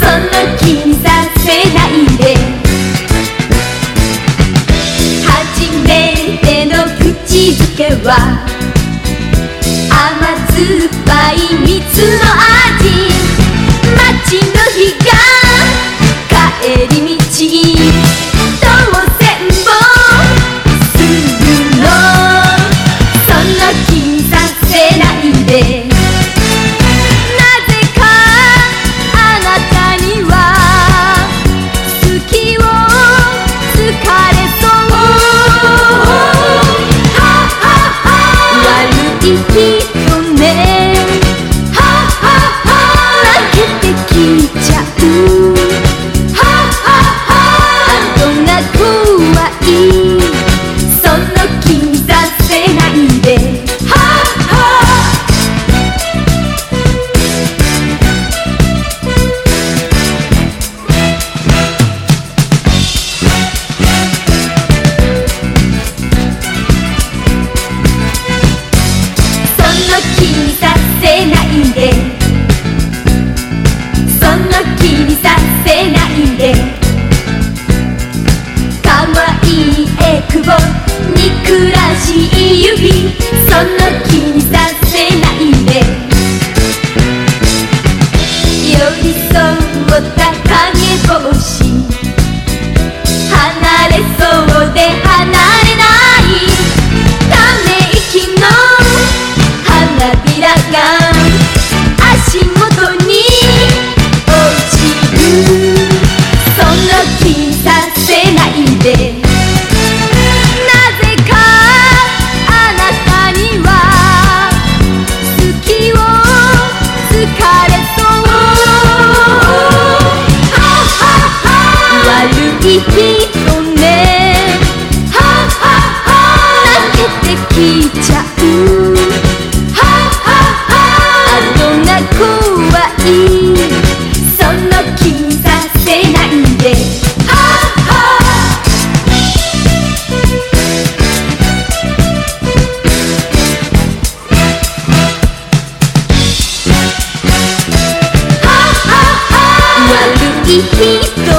そのきにさせないで。初めての口づけは甘酸っぱいい人ね。ははは泣けてきちゃう。ははは後が怖いその気させないで。い人